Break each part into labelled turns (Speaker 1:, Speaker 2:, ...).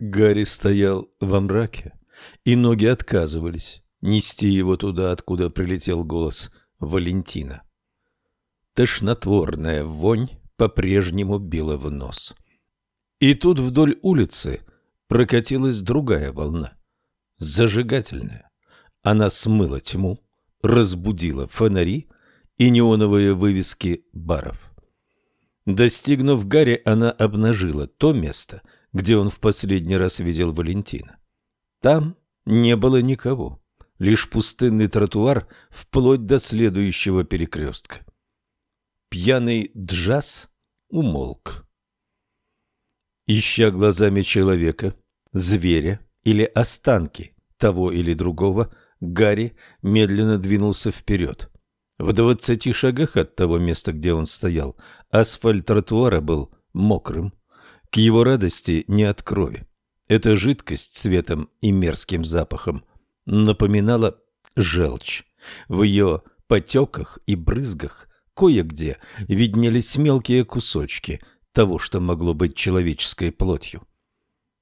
Speaker 1: Гарри стоял во мраке, и ноги отказывались нести его туда, откуда прилетел голос Валентина. Тошнотворная вонь по-прежнему била в нос. И тут вдоль улицы прокатилась другая волна, зажигательная. Она смыла тьму, разбудила фонари и неоновые вывески баров. Достигнув Гарри, она обнажила то место, где он в последний раз видел Валентина. Там не было никого, лишь пустынный тротуар вплоть до следующего перекрестка. Пьяный джаз умолк. Ища глазами человека, зверя или останки того или другого, Гарри медленно двинулся вперед. В двадцати шагах от того места, где он стоял, асфальт тротуара был мокрым. К его радости не от крови. Эта жидкость цветом и мерзким запахом напоминала желчь. В ее потеках и брызгах кое-где виднелись мелкие кусочки того, что могло быть человеческой плотью.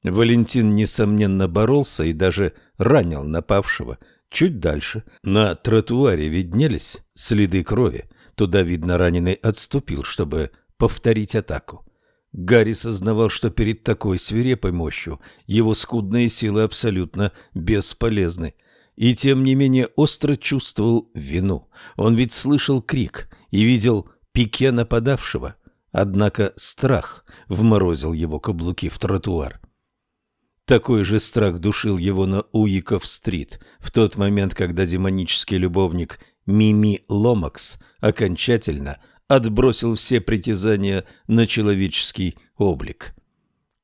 Speaker 1: Валентин, несомненно, боролся и даже ранил напавшего. Чуть дальше на тротуаре виднелись следы крови. Туда, видно, раненый отступил, чтобы повторить атаку. Гарри сознавал, что перед такой свирепой мощью его скудные силы абсолютно бесполезны. И тем не менее остро чувствовал вину. Он ведь слышал крик и видел пике нападавшего. Однако страх вморозил его каблуки в тротуар. Такой же страх душил его на Уиков-стрит в тот момент, когда демонический любовник Мими Ломакс окончательно отбросил все притязания на человеческий облик.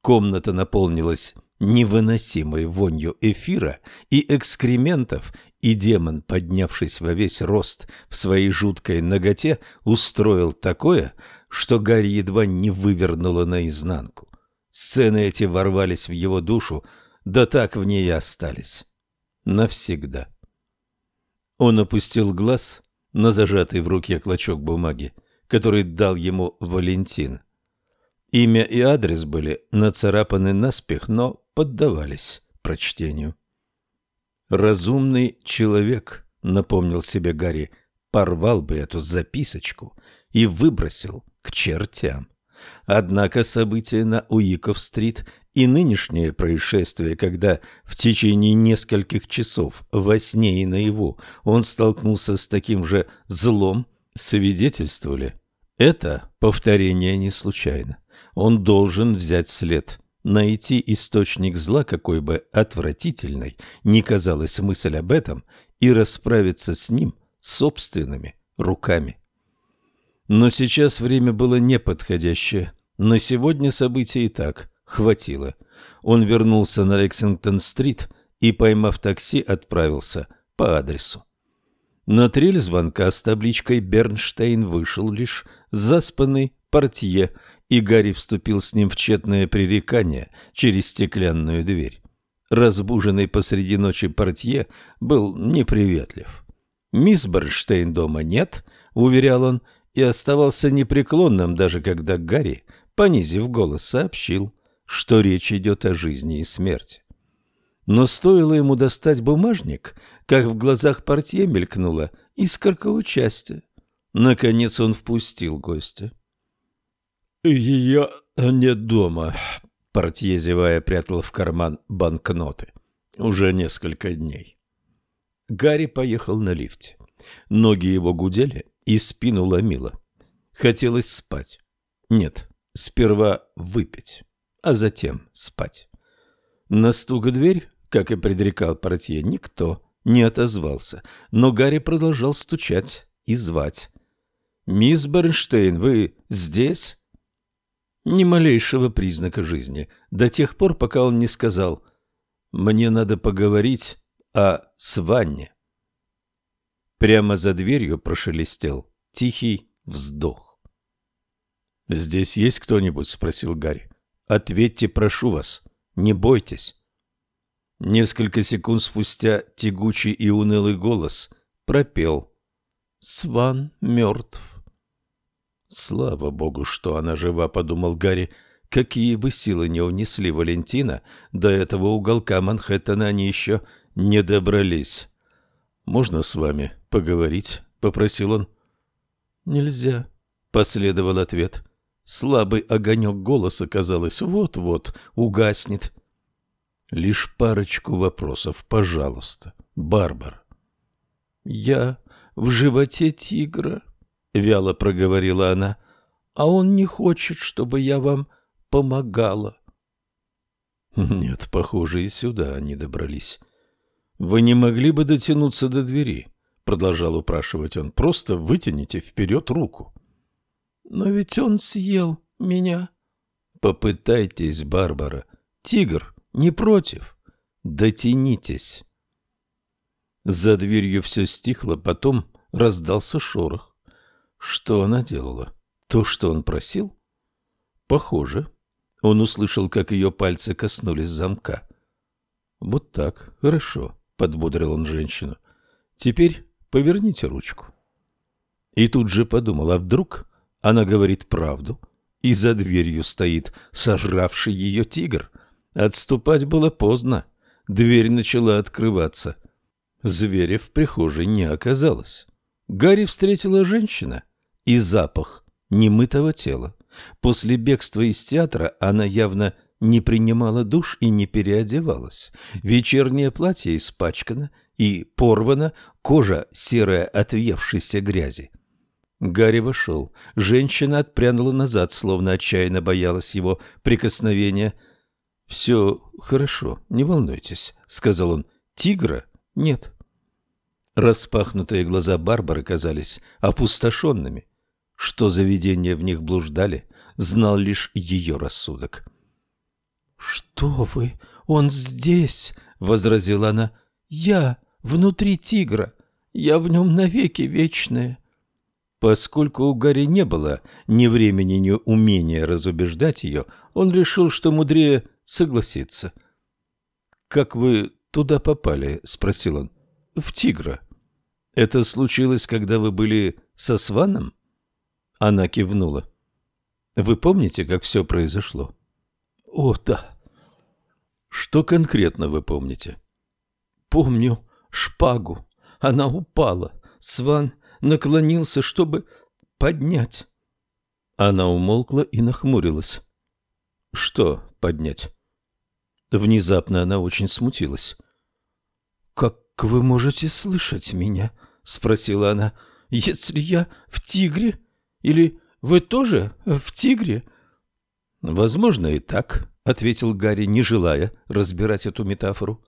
Speaker 1: Комната наполнилась невыносимой вонью эфира и экскрементов, и демон, поднявшись во весь рост в своей жуткой ноготе, устроил такое, что Гарри едва не вывернуло наизнанку. Сцены эти ворвались в его душу, да так в ней и остались. Навсегда. Он опустил глаз на зажатый в руке клочок бумаги который дал ему Валентин. Имя и адрес были нацарапаны наспех, но поддавались прочтению. «Разумный человек», — напомнил себе Гарри, — порвал бы эту записочку и выбросил к чертям. Однако события на Уиков-стрит и нынешнее происшествие, когда в течение нескольких часов во сне и наяву он столкнулся с таким же злом, свидетельствовали. Это повторение не случайно. Он должен взять след, найти источник зла, какой бы отвратительной ни казалась мысль об этом, и расправиться с ним собственными руками. Но сейчас время было неподходящее. На сегодня событий и так хватило. Он вернулся на Лексингтон-стрит и, поймав такси, отправился по адресу. На трель звонка с табличкой «Бернштейн» вышел лишь заспанный портье, и Гарри вступил с ним в тщетное пререкание через стеклянную дверь. Разбуженный посреди ночи портье был неприветлив. «Мисс Бернштейн дома нет», — уверял он, и оставался непреклонным, даже когда Гарри, понизив голос, сообщил, что речь идет о жизни и смерти. Но стоило ему достать бумажник, как в глазах портье мелькнула искорка участия. Наконец он впустил гостя. «Ее нет дома», — портье, зевая, прятал в карман банкноты. «Уже несколько дней». Гарри поехал на лифте. Ноги его гудели и спину ломило. Хотелось спать. Нет, сперва выпить, а затем спать. На стук дверь как и предрекал портье, никто не отозвался, но Гарри продолжал стучать и звать. «Мисс Бернштейн, вы здесь?» Ни малейшего признака жизни, до тех пор, пока он не сказал «Мне надо поговорить о Сванне». Прямо за дверью прошелестел тихий вздох. «Здесь есть кто-нибудь?» — спросил Гарри. «Ответьте, прошу вас, не бойтесь». Несколько секунд спустя тягучий и унылый голос пропел «Сван мертв». «Слава богу, что она жива», — подумал Гарри. какие бы силы не унесли Валентина, до этого уголка Манхэттена они еще не добрались. «Можно с вами поговорить?» — попросил он. «Нельзя», — последовал ответ. Слабый огонек голоса, казалось, вот-вот угаснет. «Лишь парочку вопросов, пожалуйста, Барбара». «Я в животе тигра», — вяло проговорила она, — «а он не хочет, чтобы я вам помогала». Нет, похоже, и сюда они добрались. «Вы не могли бы дотянуться до двери?» — продолжал упрашивать он. «Просто вытяните вперед руку». «Но ведь он съел меня». «Попытайтесь, Барбара. Тигр не против. Дотянитесь». За дверью все стихло, потом раздался шорох. Что она делала? То, что он просил? Похоже. Он услышал, как ее пальцы коснулись замка. Вот так, хорошо. — подбодрил он женщину. «Теперь поверните ручку». И тут же подумал, а вдруг она говорит правду, и за дверью стоит сожравший ее тигр. Отступать было поздно, дверь начала открываться. Зверя в прихожей не оказалось. Гарри встретила женщина и запах немытого тела. После бегства из театра она явно не принимала душ и не переодевалась. Вечернее платье испачкано и порвано, кожа серая от въевшейся грязи. Гарри вошел. Женщина отпрянула назад, словно отчаянно боялась его прикосновения. «Все хорошо, не волнуйтесь», — сказал он. «Тигра нет». Распахнутые глаза Барбары казались опустошенными. Что за видения в них блуждали, знал лишь ее рассудок. «Что вы? Он здесь!» — возразила она. «Я внутри тигра. Я в нем навеки вечная». Поскольку у Гарри не было ни времени, ни умения разубеждать ее, он решил, что мудрее согласиться. «Как вы туда попали?» — спросил он. «В тигра». «Это случилось, когда вы были со Сваном?» Она кивнула. «Вы помните, как все произошло?» «О, да». Что конкретно вы помните? Помню шпагу. Она упала. Сван наклонился, чтобы поднять. Она умолкла и нахмурилась. Что поднять? Внезапно она очень смутилась. «Как вы можете слышать меня?» — спросила она. «Если я в тигре? Или вы тоже в тигре?» «Возможно, и так», — ответил Гарри, не желая разбирать эту метафору.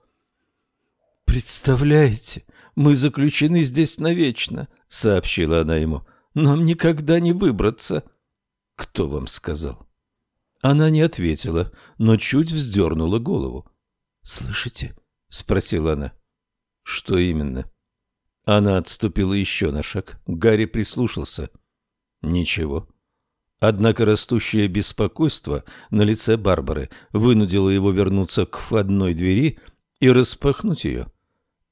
Speaker 1: «Представляете, мы заключены здесь навечно», — сообщила она ему. «Нам никогда не выбраться». «Кто вам сказал?» Она не ответила, но чуть вздернула голову. «Слышите?» — спросила она. «Что именно?» Она отступила еще на шаг. Гарри прислушался. «Ничего». Однако растущее беспокойство на лице Барбары вынудило его вернуться к входной двери и распахнуть ее.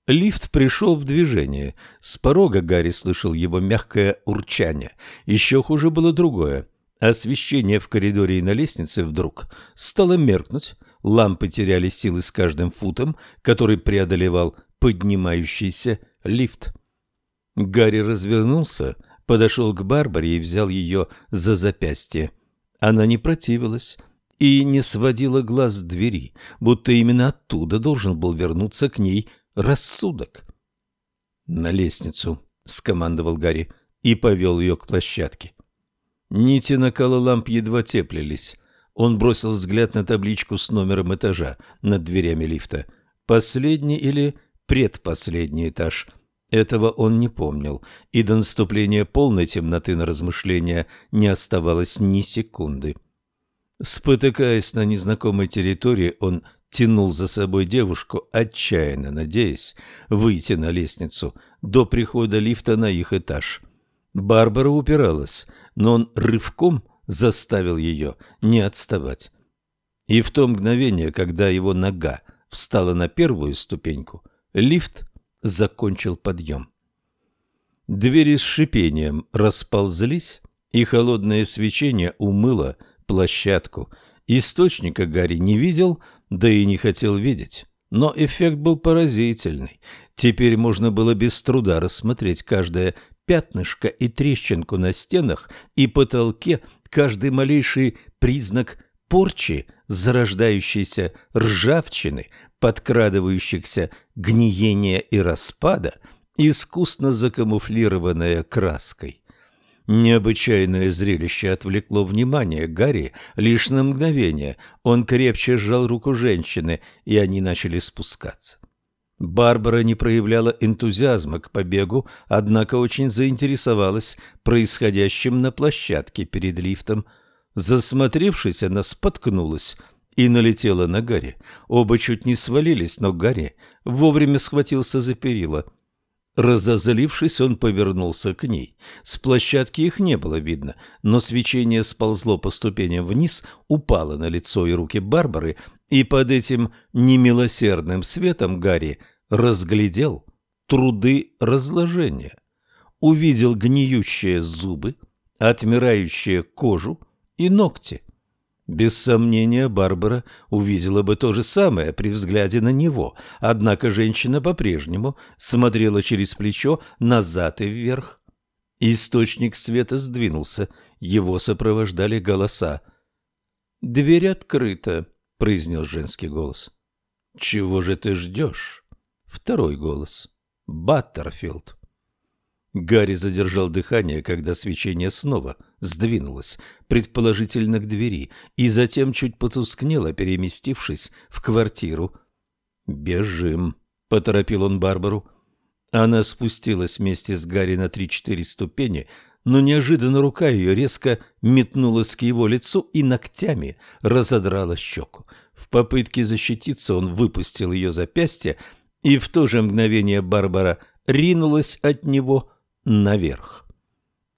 Speaker 1: Лифт пришел в движение. С порога Гарри слышал его мягкое урчание. Еще хуже было другое. Освещение в коридоре и на лестнице вдруг стало меркнуть. Лампы теряли силы с каждым футом, который преодолевал поднимающийся лифт. Гарри развернулся подошел к Барбаре и взял ее за запястье. Она не противилась и не сводила глаз с двери, будто именно оттуда должен был вернуться к ней рассудок. «На лестницу», — скомандовал Гарри и повел ее к площадке. Нити накала ламп едва теплились. Он бросил взгляд на табличку с номером этажа над дверями лифта. Последний или предпоследний этаж — этого он не помнил, и до наступления полной темноты на размышления не оставалось ни секунды. Спотыкаясь на незнакомой территории, он тянул за собой девушку, отчаянно надеясь выйти на лестницу до прихода лифта на их этаж. Барбара упиралась, но он рывком заставил ее не отставать. И в то мгновение, когда его нога встала на первую ступеньку, лифт закончил подъем. Двери с шипением расползлись, и холодное свечение умыло площадку. Источника Гарри не видел, да и не хотел видеть. Но эффект был поразительный. Теперь можно было без труда рассмотреть каждое пятнышко и трещинку на стенах и потолке, каждый малейший признак порчи, зарождающейся ржавчины, подкрадывающихся гниения и распада, искусно закамуфлированная краской. Необычайное зрелище отвлекло внимание Гарри лишь на мгновение. Он крепче сжал руку женщины, и они начали спускаться. Барбара не проявляла энтузиазма к побегу, однако очень заинтересовалась происходящим на площадке перед лифтом. Засмотревшись, она споткнулась и налетела на Гарри. Оба чуть не свалились, но Гарри вовремя схватился за перила. Разозлившись, он повернулся к ней. С площадки их не было видно, но свечение сползло по ступеням вниз, упало на лицо и руки Барбары, и под этим немилосердным светом Гарри разглядел труды разложения. Увидел гниющие зубы, отмирающие кожу и ногти. Без сомнения, Барбара увидела бы то же самое при взгляде на него, однако женщина по-прежнему смотрела через плечо назад и вверх. Источник света сдвинулся, его сопровождали голоса. «Дверь открыта», — произнес женский голос. «Чего же ты ждешь?» Второй голос. «Баттерфилд». Гарри задержал дыхание, когда свечение снова сдвинулось, предположительно к двери, и затем чуть потускнело, переместившись в квартиру. «Бежим», — поторопил он Барбару. Она спустилась вместе с Гарри на три-четыре ступени, но неожиданно рука ее резко метнулась к его лицу и ногтями разодрала щеку. В попытке защититься он выпустил ее запястье, и в то же мгновение Барбара ринулась от него наверх.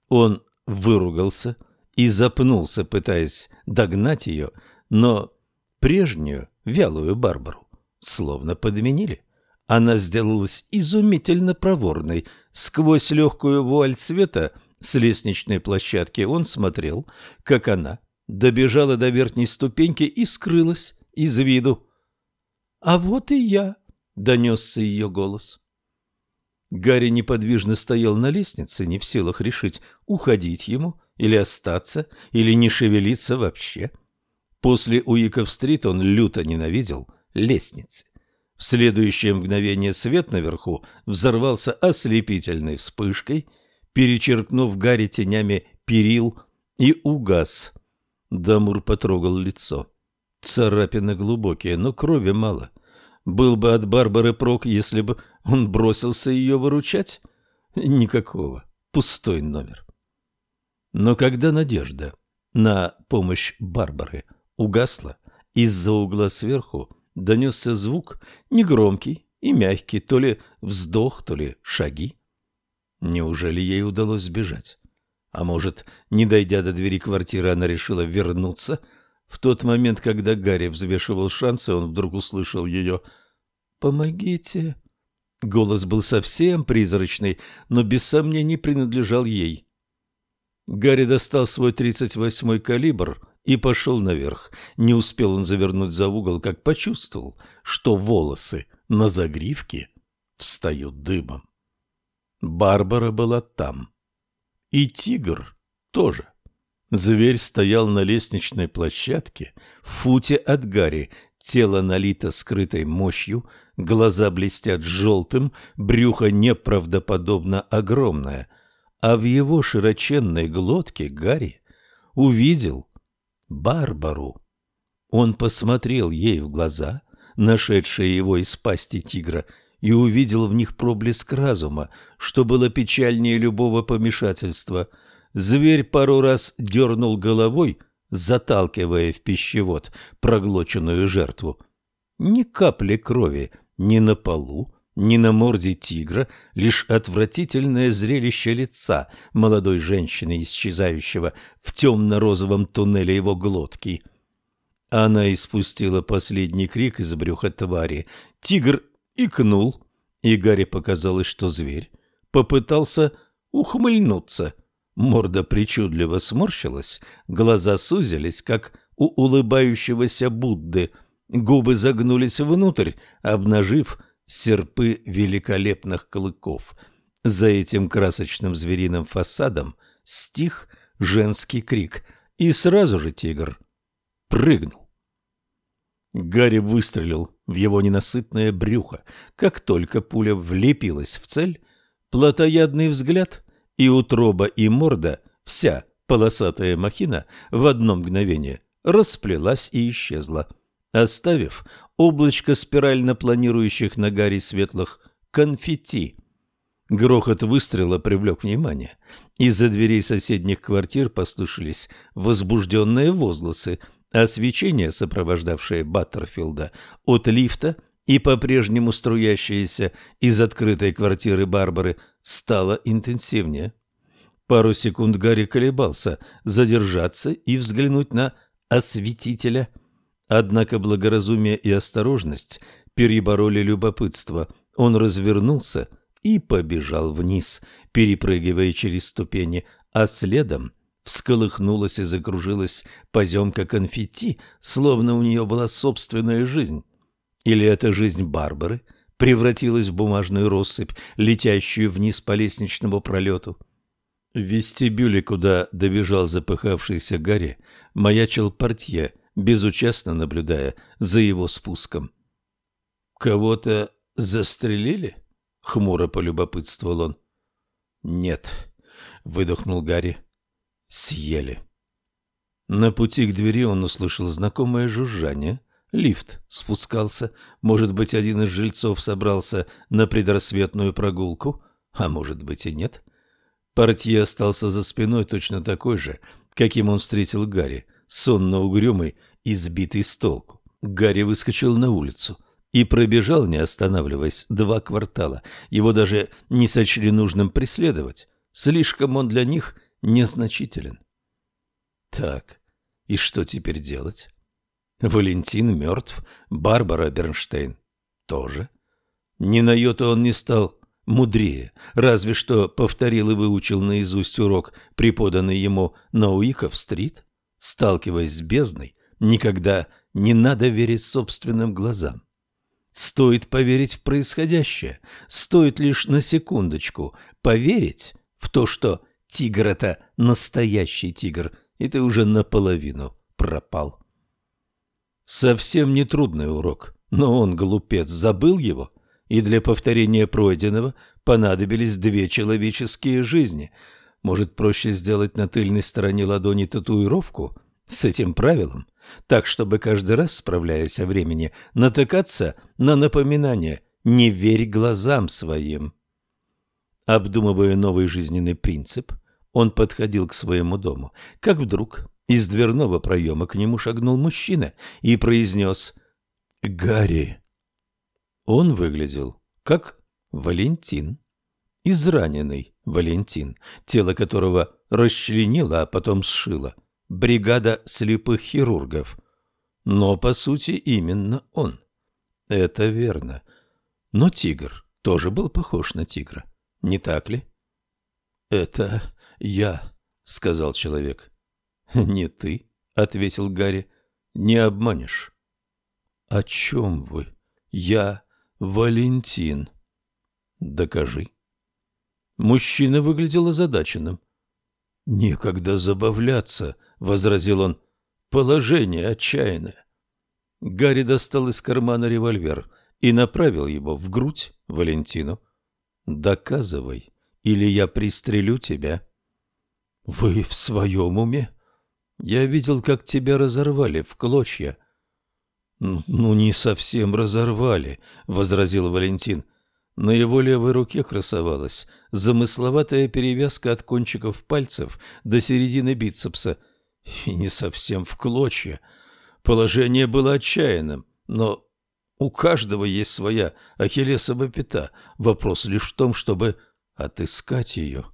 Speaker 1: Он выругался и запнулся, пытаясь догнать ее, но прежнюю вялую Барбару словно подменили. Она сделалась изумительно проворной. Сквозь легкую вуаль света с лестничной площадки он смотрел, как она добежала до верхней ступеньки и скрылась из виду. — А вот и я, — донесся ее голос. Гарри неподвижно стоял на лестнице, не в силах решить, уходить ему или остаться, или не шевелиться вообще. После Уиков-стрит он люто ненавидел лестницы. В следующее мгновение свет наверху взорвался ослепительной вспышкой, перечеркнув Гарри тенями перил и угас. Дамур потрогал лицо. Царапины глубокие, но крови мало. Был бы от Барбары прок, если бы он бросился ее выручать? Никакого. Пустой номер. Но когда надежда на помощь Барбары угасла, из-за угла сверху донесся звук, негромкий и мягкий, то ли вздох, то ли шаги. Неужели ей удалось сбежать? А может, не дойдя до двери квартиры, она решила вернуться — в тот момент, когда Гарри взвешивал шансы, он вдруг услышал ее «Помогите». Голос был совсем призрачный, но без сомнений принадлежал ей. Гарри достал свой тридцать восьмой калибр и пошел наверх. Не успел он завернуть за угол, как почувствовал, что волосы на загривке встают дыбом. Барбара была там. И тигр тоже. Зверь стоял на лестничной площадке в футе от Гарри, тело налито скрытой мощью, глаза блестят желтым, брюхо неправдоподобно огромное, а в его широченной глотке Гарри увидел Барбару. Он посмотрел ей в глаза, нашедшие его из пасти тигра, и увидел в них проблеск разума, что было печальнее любого помешательства – Зверь пару раз дернул головой, заталкивая в пищевод проглоченную жертву. Ни капли крови ни на полу, ни на морде тигра, лишь отвратительное зрелище лица молодой женщины, исчезающего в темно-розовом туннеле его глотки. Она испустила последний крик из брюха твари. Тигр икнул, и Гарри показалось, что зверь попытался ухмыльнуться — Морда причудливо сморщилась, глаза сузились, как у улыбающегося Будды. Губы загнулись внутрь, обнажив серпы великолепных клыков. За этим красочным звериным фасадом стих женский крик, и сразу же тигр прыгнул. Гарри выстрелил в его ненасытное брюхо. Как только пуля влепилась в цель, плотоядный взгляд и утроба, и морда, вся полосатая махина в одно мгновение расплелась и исчезла, оставив облачко спирально планирующих на Гарри светлых конфетти. Грохот выстрела привлек внимание. Из-за дверей соседних квартир послышались возбужденные возгласы – свечение, сопровождавшее Баттерфилда от лифта и по-прежнему струящееся из открытой квартиры Барбары, стало интенсивнее. Пару секунд Гарри колебался, задержаться и взглянуть на осветителя. Однако благоразумие и осторожность перебороли любопытство. Он развернулся и побежал вниз, перепрыгивая через ступени, а следом всколыхнулась и закружилась поземка конфетти, словно у нее была собственная жизнь. Или эта жизнь Барбары превратилась в бумажную россыпь, летящую вниз по лестничному пролету. В вестибюле, куда добежал запыхавшийся Гарри, маячил портье, безучастно наблюдая за его спуском. «Кого-то застрелили?» — хмуро полюбопытствовал он. «Нет», — выдохнул Гарри съели. На пути к двери он услышал знакомое жужжание. Лифт спускался. Может быть, один из жильцов собрался на предрассветную прогулку, а может быть и нет. Портье остался за спиной точно такой же, каким он встретил Гарри, сонно-угрюмый и сбитый с толку. Гарри выскочил на улицу и пробежал, не останавливаясь, два квартала. Его даже не сочли нужным преследовать. Слишком он для них – незначителен. Так, и что теперь делать? Валентин мертв, Барбара Бернштейн тоже. Ни на йоту он не стал мудрее, разве что повторил и выучил наизусть урок, преподанный ему на Уиков-стрит. Сталкиваясь с бездной, никогда не надо верить собственным глазам. Стоит поверить в происходящее, стоит лишь на секундочку поверить в то, что Тигр — это настоящий тигр, и ты уже наполовину пропал. Совсем нетрудный урок, но он, глупец, забыл его, и для повторения пройденного понадобились две человеческие жизни. Может, проще сделать на тыльной стороне ладони татуировку с этим правилом, так, чтобы каждый раз, справляясь о времени, натыкаться на напоминание «не верь глазам своим». Обдумывая новый жизненный принцип, он подходил к своему дому, как вдруг из дверного проема к нему шагнул мужчина и произнес «Гарри». Он выглядел как Валентин, израненный Валентин, тело которого расчленило, а потом сшило бригада слепых хирургов. Но, по сути, именно он. Это верно. Но тигр тоже был похож на тигра не так ли? — Это я, — сказал человек. — Не ты, — ответил Гарри, — не обманешь. — О чем вы? Я Валентин. — Докажи. Мужчина выглядел озадаченным. — Некогда забавляться, — возразил он. — Положение отчаянное. Гарри достал из кармана револьвер и направил его в грудь Валентину. Доказывай, или я пристрелю тебя. Вы в своем уме? Я видел, как тебя разорвали в клочья. Ну, не совсем разорвали, возразил Валентин. На его левой руке красовалась замысловатая перевязка от кончиков пальцев до середины бицепса. И не совсем в клочья. Положение было отчаянным, но у каждого есть своя ахиллесова пята. Вопрос лишь в том, чтобы отыскать ее.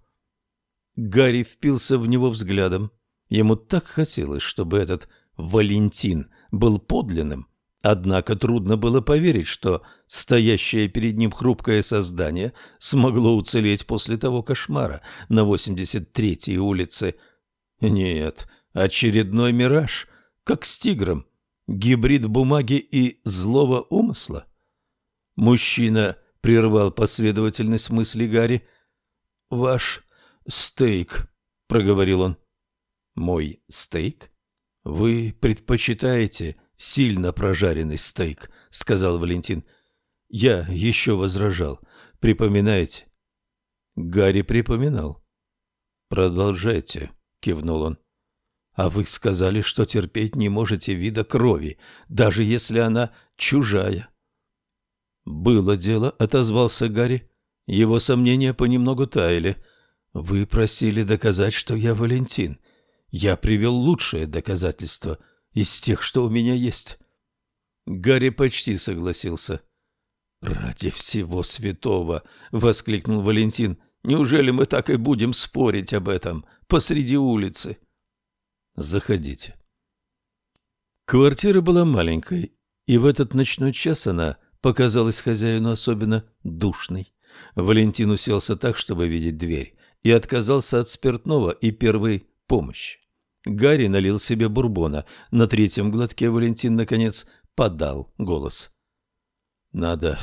Speaker 1: Гарри впился в него взглядом. Ему так хотелось, чтобы этот Валентин был подлинным. Однако трудно было поверить, что стоящее перед ним хрупкое создание смогло уцелеть после того кошмара на 83-й улице. Нет, очередной мираж. как с тигром. Гибрид бумаги и злого умысла. Мужчина прервал последовательность мысли Гарри. «Ваш стейк», — проговорил он. «Мой стейк? Вы предпочитаете сильно прожаренный стейк», — сказал Валентин. «Я еще возражал. Припоминаете?» Гарри припоминал. «Продолжайте», — кивнул он. «А вы сказали, что терпеть не можете вида крови, даже если она чужая». «Было дело», — отозвался Гарри. Его сомнения понемногу таяли. «Вы просили доказать, что я Валентин. Я привел лучшее доказательство из тех, что у меня есть». Гарри почти согласился. «Ради всего святого!» — воскликнул Валентин. «Неужели мы так и будем спорить об этом посреди улицы?» «Заходите». Квартира была маленькой, и в этот ночной час она показалась хозяину особенно душной. Валентин уселся так, чтобы видеть дверь, и отказался от спиртного и первой помощи. Гарри налил себе бурбона. На третьем глотке Валентин, наконец, подал голос. «Надо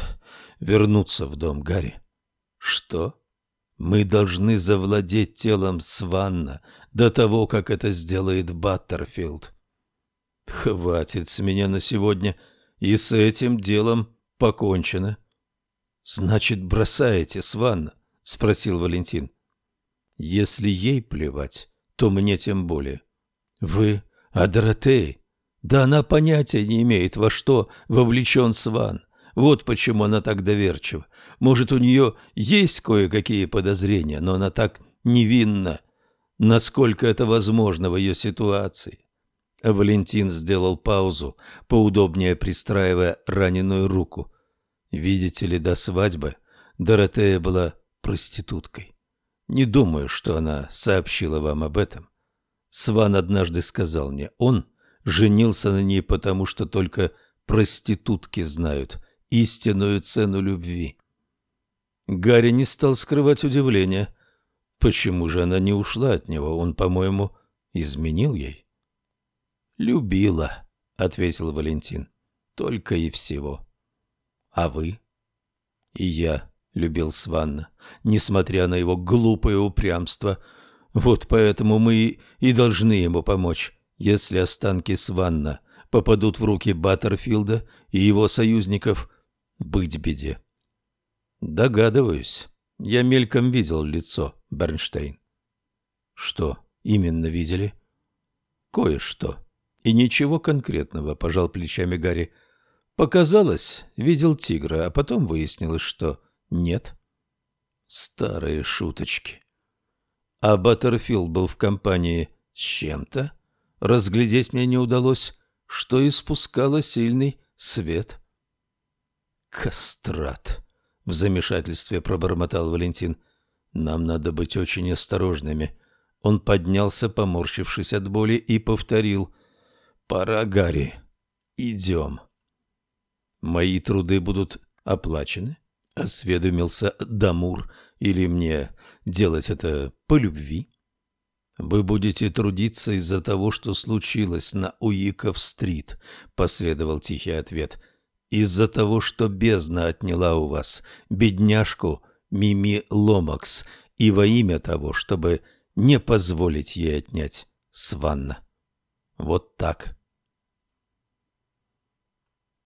Speaker 1: вернуться в дом, Гарри». «Что?» «Мы должны завладеть телом Сванна до того, как это сделает Баттерфилд». «Хватит с меня на сегодня, и с этим делом покончено. Значит, бросаете Сванна? спросил Валентин. Если ей плевать, то мне тем более. Вы о Доротее? Да она понятия не имеет, во что вовлечен Сван. Вот почему она так доверчива. Может, у нее есть кое-какие подозрения, но она так невинна, насколько это возможно в ее ситуации. Валентин сделал паузу, поудобнее пристраивая раненую руку. Видите ли, до свадьбы Доротея была проституткой. Не думаю, что она сообщила вам об этом. Сван однажды сказал мне, он женился на ней, потому что только проститутки знают истинную цену любви. Гарри не стал скрывать удивления. Почему же она не ушла от него? Он, по-моему, изменил ей. «Любила», — ответил Валентин. «Только и всего». «А вы?» «И я любил Сванна, несмотря на его глупое упрямство. Вот поэтому мы и должны ему помочь, если останки Сванна попадут в руки Баттерфилда и его союзников, быть беде». «Догадываюсь. Я мельком видел лицо, Бернштейн». «Что именно видели?» «Кое-что». И ничего конкретного, пожал плечами Гарри. Показалось, видел тигра, а потом выяснилось, что нет. Старые шуточки. А Баттерфилд был в компании с чем-то. Разглядеть мне не удалось, что испускало сильный свет. Кастрат. В замешательстве пробормотал Валентин. Нам надо быть очень осторожными. Он поднялся, поморщившись от боли, и повторил — Пора, Гарри. Идем. Мои труды будут оплачены? Осведомился Дамур. Или мне делать это по любви? Вы будете трудиться из-за того, что случилось на Уиков-стрит, последовал тихий ответ. Из-за того, что бездна отняла у вас бедняжку Мими Ломакс, и во имя того, чтобы не позволить ей отнять Сванна. Вот так.